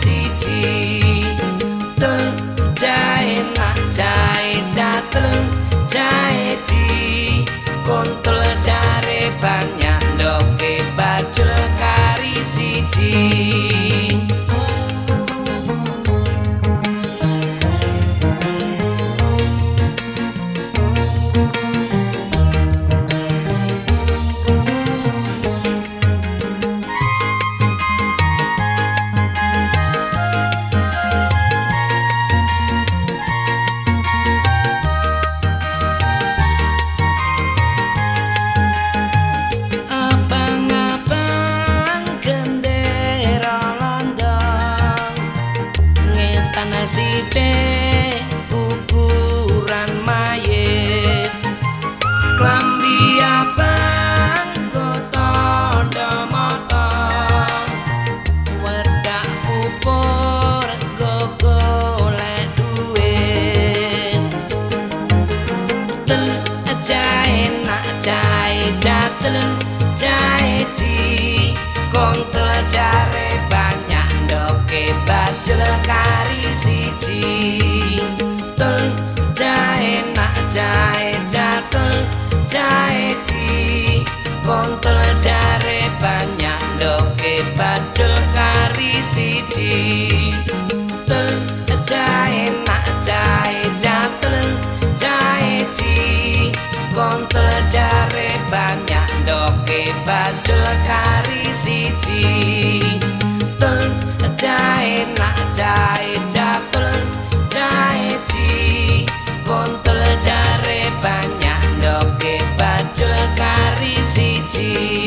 siji. Tel jae nak jae jatel jae ji. Kontel jare banyak doke bajul kari siji tel jae nak jae jatel jae ji siji. Jae nak jae jatel jae ji. Kontel jare banyak doke bajul kari siji. Jae nak jae jatel jae ji. Kontel jare banyak doke bajul kari siji